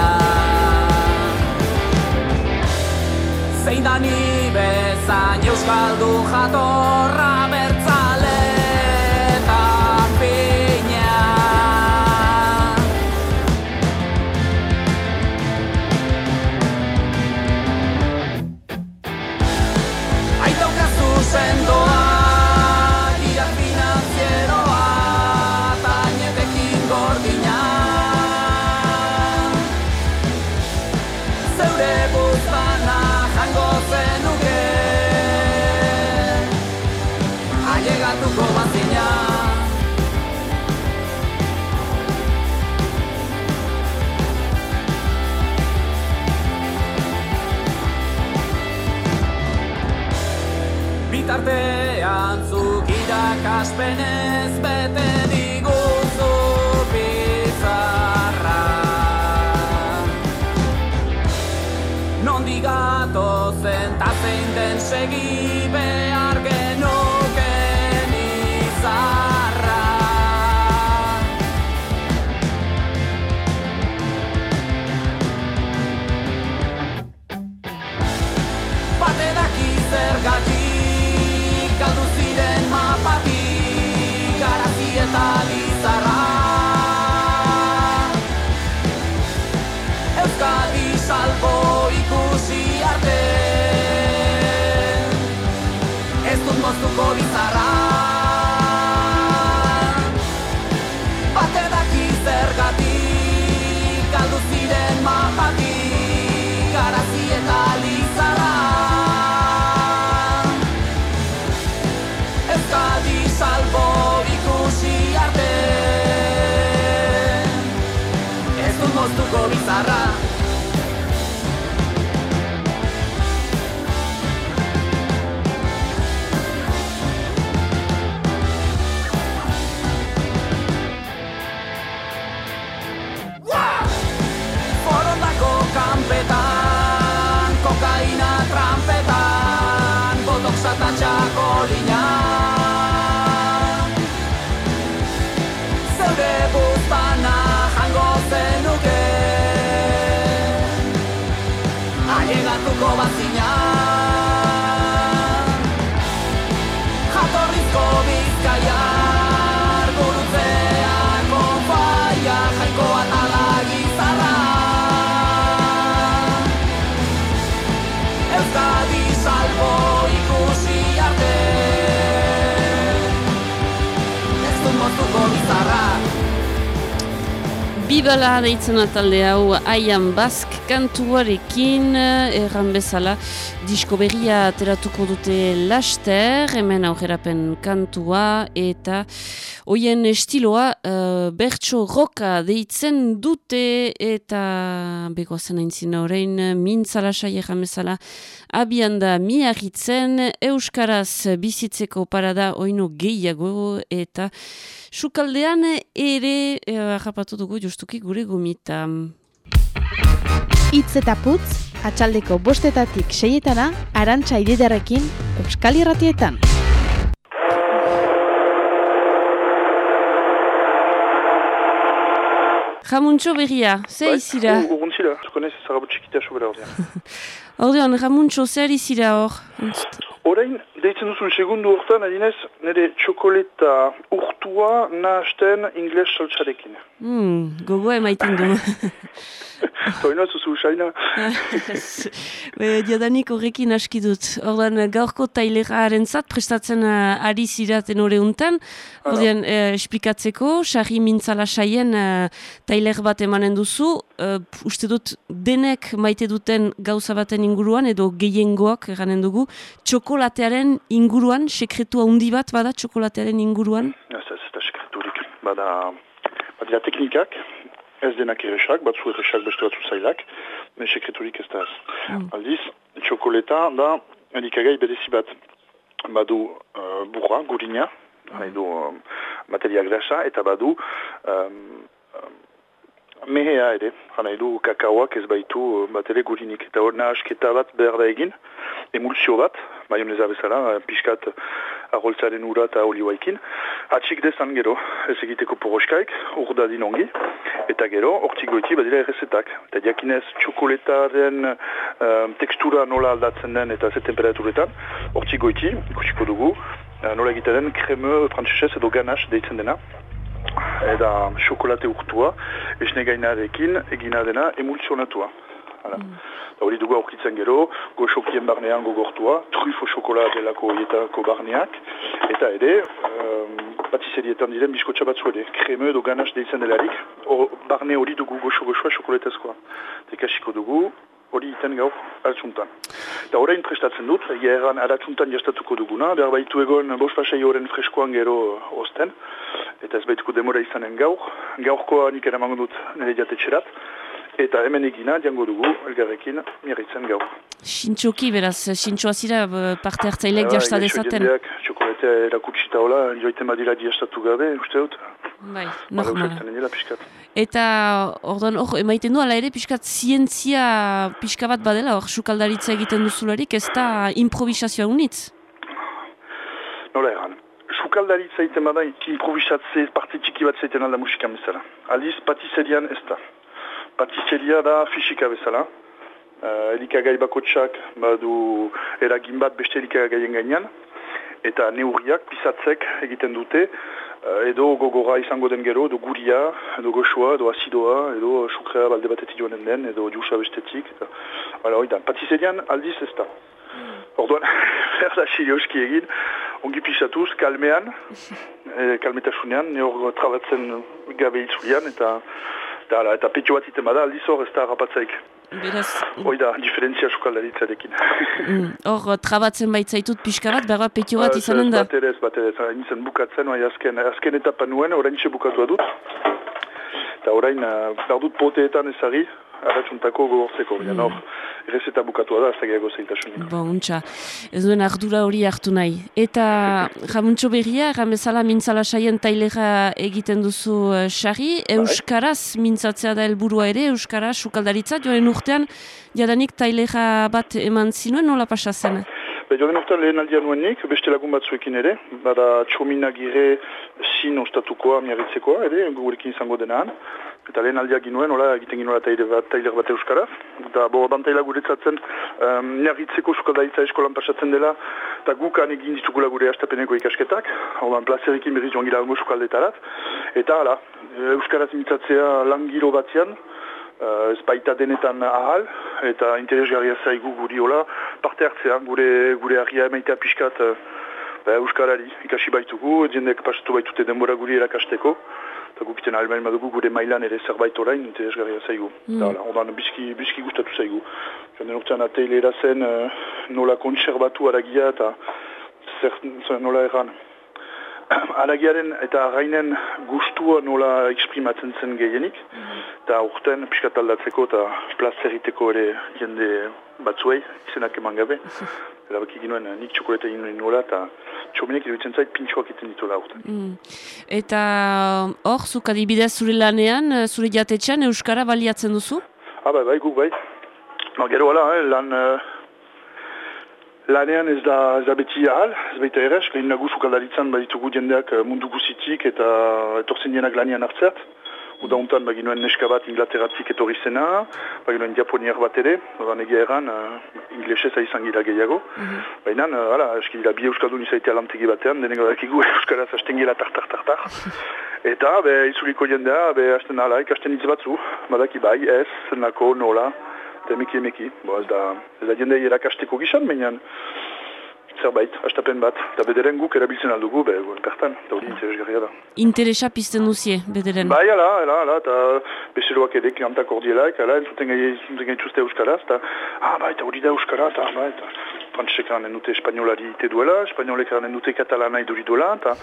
Zein da ni bezain euskaldu jatorra moztuko bizarra Ibala deitzen talde hau Aian Bask kantuarekin erran bezala disko berria ateratuko dute laster, hemen aurrerapen kantua eta hoien estiloa uh, bertso roka deitzen dute eta begoazen aintzin horrein mintzala sai erran bezala abian da miarritzen Euskaraz bizitzeko parada oino gehiago eta sukaldean ere uh, dugu justuki gure gomita. Itz eta putz, atxaldeko bostetatik seietana, arantxa ididarekin, Euskal Irratietan. Jamuntxo berria, ze bai, izira? Ugun zira, zukonez zarabotxikitea sobera ordean. Ordean, Jamuntxo, zer izira hor? Horain, deitzen duzun segundu hortan, adinez, nire txokoleta urtua nahasten ingles saltsarekin. Hmm, gogo emaiten du. Toina zuzu usaina. Diadanik horrekin aski dut. Ordan gaurko taileraren zat prestatzen uh, ari ziraten hori untan. Ordean, uh, espikatzeko, sarri mintzala saien uh, tailer bat emanen duzu. Uh, uste dut denek maite duten gauza baten inguruan, edo gehiengoak eranen dugu. Txokolatearen inguruan, sekretua handi bat bada txokolatearen inguruan? Ez ez, ez da sekreturik. Bada, bada teknikak, ez denak erresak, batzu erresak beste batzu zailak, men sekreturik ez da ez. Mm. Aldiz, txokoleta da elikagai berezi bat badu uh, burra, gurina, mm. du uh, materia grasa, eta badu um, um, mehea ere, jana du kakaoak ez baitu bat ere gurinik, eta hor nahasketa bat behar da egin, emulsio bat, maioneza bezala, pixkat aholtzaren ura eta olioaikin. Atxik dezan gero, ez egiteko poroskaik, urda ongi, eta gero, hortik goiti badira errezetak. Eta diakinez, txokoletaren uh, tekstura nola aldatzen den eta ze temperaturetan, hortik goiti, ikusiko dugu, uh, nola egiten den kreme frantzesez edo ganache deitzen dena. Eta xokolate urtua, esne gainarekin egina dena emulsionatua. Mm. Hori dugu aurkitzen gero, goxokien barnean gogortua, trufo xokola delako oietako barneak, eta ere, um, patiserietan diren biskotxa batzu ere, kreme edo ganas deitzen delarik, o, barne hori dugu goxo-goxoa xokoletazkoa. Tekasiko dugu, hori iten gaur altsuntan. Eta horrein prestatzen dut, egia erran aratsuntan jastatuko duguna, behar baitu egon bos pasai horren freskoan gero osten, eta ez baituko demora izanen gaur, gaurkoa nik eramango dut nire jatetxerat, Eta hemen egina, diango dugu, elgarrekin, mirritzen gau. Sintxoki, beraz, sintxoa zira parte hartzailek jasta dezaten. Jendeak, txokoletea erakutsita hola, joite madira diastatu gabe, uste dut. Bai, normal. Eta, ordan, hor, emaiten du, ala ere, pixkat, zientzia pixka bat badela, hor, sukaldaritza egiten duzularik, ez da improvisazioa unitz? Nola eran, sukaldaritza egiten bada, improvisatze parte txiki bat zaiten alda musikan bezala. Aliz, patiserian ez da patizeria da fisika bezala. Uh, elikagai bakotsak badu eragin bat beste elikagaien gainean. Eta neurriak, pisatzek egiten dute, uh, edo gogora izango den gero, edo guria, edo goxoa, edo azidoa, edo sukrea balde batetik joanen den, edo jusa bestetik. Eta, hala, hori da, patizerian aldiz ez da. Mm. Orduan, da xilioski egin, ongi pisatuz, kalmean, e, kalmetasunean, neor trabatzen gabe itzulian, eta Eta, eta petio bat iten bada, aldiz hor ez da rapatzaik. Beraz... Hoi da, diferentzia sukaldaritzarekin. Mm, hor, mm, trabatzen baitzaitut pixka bat, berba petio bat izanen da? Bat ere ez, bat ere ez. Nintzen bukatzen, oi, azken, azken etapa nuen, orain txe dut. Eta orain, uh, behar dut poteetan ezari, aratsuntako gogortzeko. Mm. Hor, errezeta bukatua da, ez da gehiago zeitasunik. Bo, untxa. Ez duen ardura hori hartu nahi. Eta jamuntxo berria, ramezala mintzala saien tailera egiten duzu xarri, uh, Euskaraz mintzatzea da helburua ere, Euskaraz sukaldaritza, joan urtean, jadanik tailera bat eman zinuen, nola pasazen? Be, joan urtean lehen aldean nuenik, beste lagun batzuekin ere, bada txominagire zin ostatukoa, miarritzekoa ere, gurekin izango denaan. Eta lehen aldiak ginuen, hola, egiten ginuen tailer bat, tailer bat euskara. Eta bo, bantaila guretzatzen, um, niarritzeko sukaldaritza eskolan pasatzen dela, eta gukan egin ditugula gure astapeneko ikasketak, hau ban, plazerikin berriz joan gira sukaldetarat. Eta, hala, euskaraz imitzatzea lan giro batzean, uh, ez baita denetan ahal, eta interesgarria zaigu guri hola, parte hartzea, gure, gure argia emaitea pixkat, uh, Euskarari ikasi baitugu, jendek pasatu baitute denbora guri erakasteko, eta gukiten albain badugu gure mailan ere zerbait orain, interesgarria zaigu. Mm. Da, ondan bizki, bizki gustatu zaigu. Joan urtean atelera zen uh, nola kontserbatu aragia eta zer, zer nola erran. Aragiaren eta gainen gustua nola eksprimatzen zen gehienik, eta urten piskat aldatzeko eta plazeriteko ere jende batzuei, izenak eman gabe. Erabaki ginuen nik txokoleta egin nola eta txomenek iruditzen zait pintxoak iten dituela urten. Mm. Eta hor, zuk adibidez zure lanean, eh, zure jatetxean Euskara baliatzen duzu? Ah, bai, bai, guk bai. No, gero hala, eh, lan... Uh, Lanean ez da, ez da beti ahal, ez baita ere, lehin nagu sukaldaritzan baditugu jendeak eh, mundu guzitik eta etortzen dienak lanian hartzeat. Uda hontan baginuen neska bat Inglaterratik etorri zena, baginuen Japoniak bat ere, oda negia eran, uh, inglesez aizan gira gehiago. Baina, uh, ala, eski dira bi euskaldun izaitea lantegi batean, denego dakigu euskaraz hasten gira tar tar tar tar. Eta, be, izuliko jendea, be, hasten ala, ikasten hitz batzu, badaki bai, ez, nako, nola, eta emeki emeki. Bo, ez da, ez da jende irakasteko gizan, baina zerbait, astapen bat. Eta bederen guk erabiltzen aldugu, be, guen pertan, eta hori interesgarria da. Interesa pizten duzie, bederen. Bai, ala, ala, ala, eta bezeroak ere, klientak ordielaik, ala, entzuten gai, entzuten gaituzte euskaraz, eta, ah, bai, eta hori da euskara, eta, bai, eta, frantzek eranen dute espainolari ite duela, espainolek eranen dute katalana iduri duela, eta,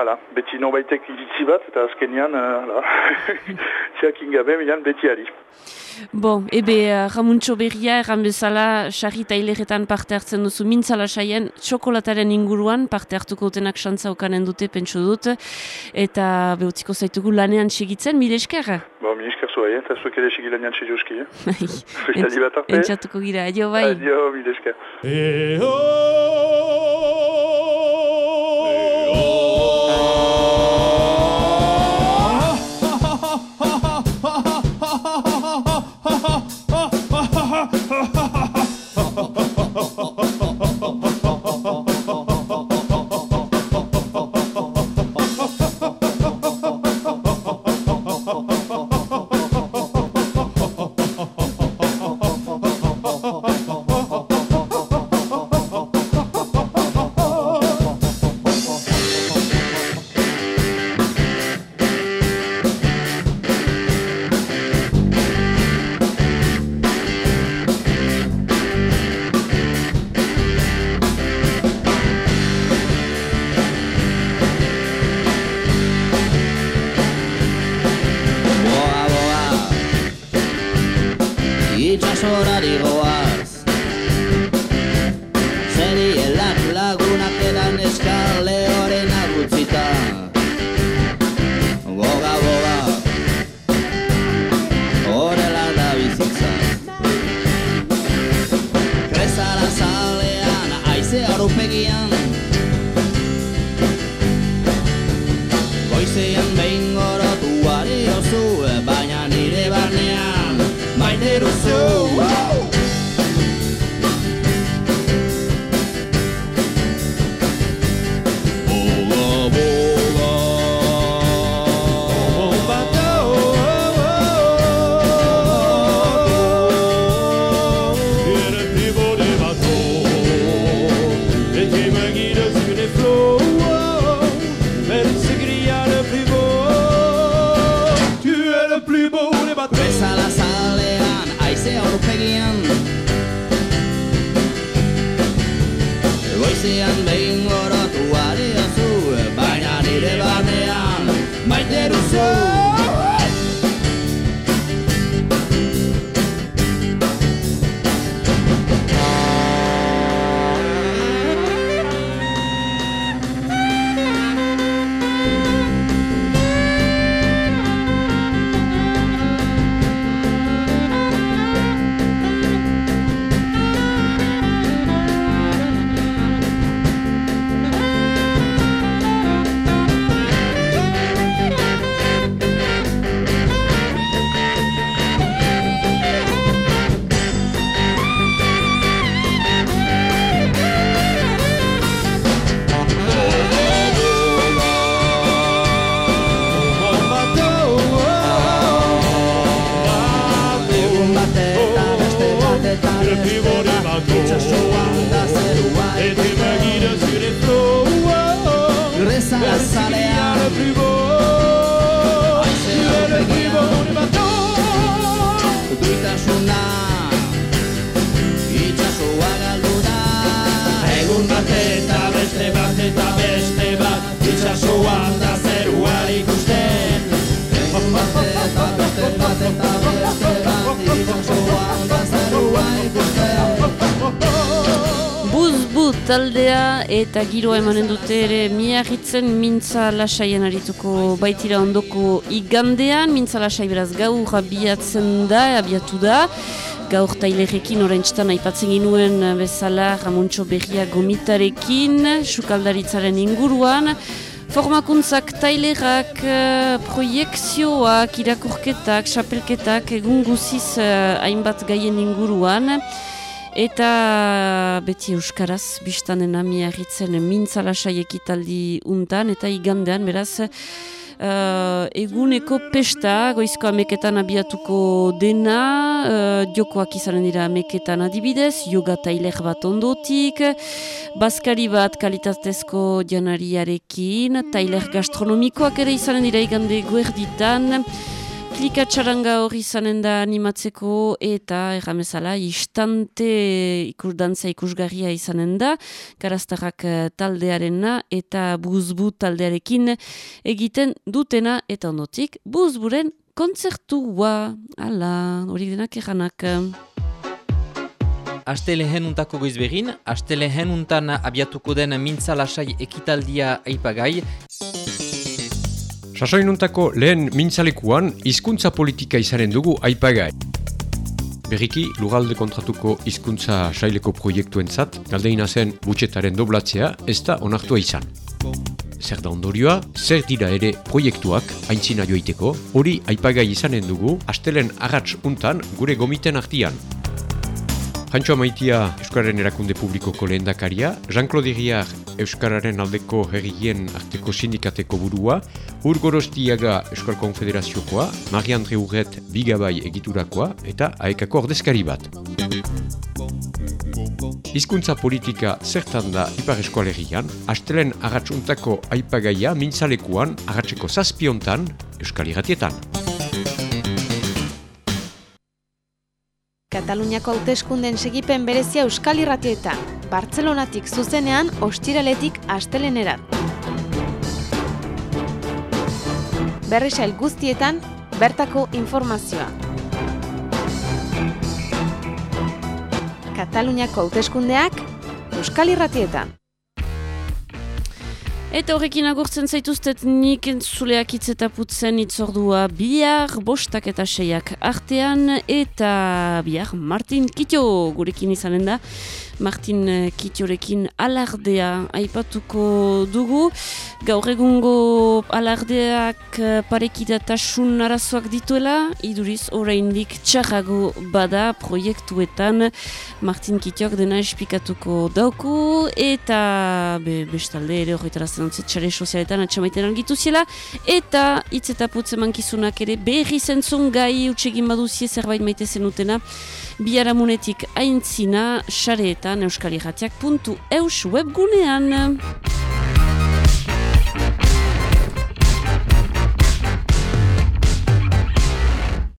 hala, beti norbaitek iritzi bat, eta azkenian, uh, hala, ziak ingabe, minan betiari. Bo, ebe, uh, Ramuntxo berria, erran bezala, sarri taileretan parte hartzen duzu, mintzala saien, txokolataren inguruan, parte hartuko dutenak xantza okanen dute, pentsu dut, eta behutziko zaitugu lanean segitzen, mile esker? Bo, mile zua, eh? eta zuek ere segi lanean segioski, eh? Bai, Festali bat arte. Entzatuko gira, adio bai. Adio, mile esker. Boa, aize aurpegian Goizean behin gorotu eta giroa emanen dute ere miarritzen mintza lasaien arituko baitira ondoko igandean, mintza lasai beraz gaur abiatzen da, abiatu da, gaur tailerekin orain aipatzen ginuen bezala Ramontxo Berria gomitarekin, sukaldaritzaren inguruan, Formakuntzak, tailerak, uh, proiekzioak, irakurketak, xapelketak, egun guziz uh, hainbat gaien inguruan. Eta beti euskaraz, biztanen amiarritzen mintzala ekitaldi untan, eta igandean, beraz, uh, eguneko pesta, goizko ameketan abiatuko dena, uh, jokoak izanen dira ameketan adibidez, yoga tailer bat ondotik, baskari bat kalitatezko janariarekin, tailer gastronomikoak ere izanen dira igande guerditan, Klika txaranga hori izanen da animatzeko eta erramezala istante ikurdantza ikusgarria izanen da karaztarrak eh, taldearena eta buzbu taldearekin egiten dutena eta ondotik buzburen kontzertua. Ala, hori denak erranak. Aste lehen untako goizbegin, aste untan abiatuko den mintzalasai ekitaldia aipagai. Sasoinuntako lehen mintzalekuan hizkuntza politika izanen dugu aipagai. Berriki, lugalde kontratuko hizkuntza saileko proiektuentzat, galdeina zen butxetaren doblatzea ez da onartua izan. Zer da ondorioa, zer dira ere proiektuak aintzina joiteko, hori aipagai izanen dugu, astelen agatz untan gure gomiten artian. Jantxo Maitia Euskararen erakunde publikoko lehendakaria, Jean-Claude Iriar Euskararen aldeko herrien arteko sindikateko burua, Ur Gorostiaga Euskal Konfederaziokoa, Marie-Andre Urret Bigabai egiturakoa eta aekako ordezkari bat. Hizkuntza politika zertan da Ipar Eskualerian, astelen agatsuntako aipagaia mintzalekuan agatzeko zazpiontan Euskal Iratietan. Kataluniako hauteskunden segipen berezia Euskal Irratietan, Bartzelonatik zuzenean ostiraletik astelenerat. Berrisail guztietan, bertako informazioa. Kataluniako hauteskundeak Euskal Irratietan. Eta horrekin agurtzen zaituztet nik entzuleak itzetaputzen itzordua bihar, bostak eta seiak artean, eta bihar Martin Kito gurekin izanen da. Martin eh, Kitiorekin alardea aipatuko dugu. Gaur egungo alardeak eh, parekidatasun arazoak dituela, iduriz oraindik txarrago bada proiektuetan Martin Kitiok dena espikatuko dauku eta be, bestalde ere horretara zenontzit txare sozialetan atxamaiten argitu ziela eta hitz eta putze mankizunak ere berri zentzun gai utxegin baduzie zerbait maite zenutena biharamunetik aintzina xareetan euskaliratiak.eus webgunean.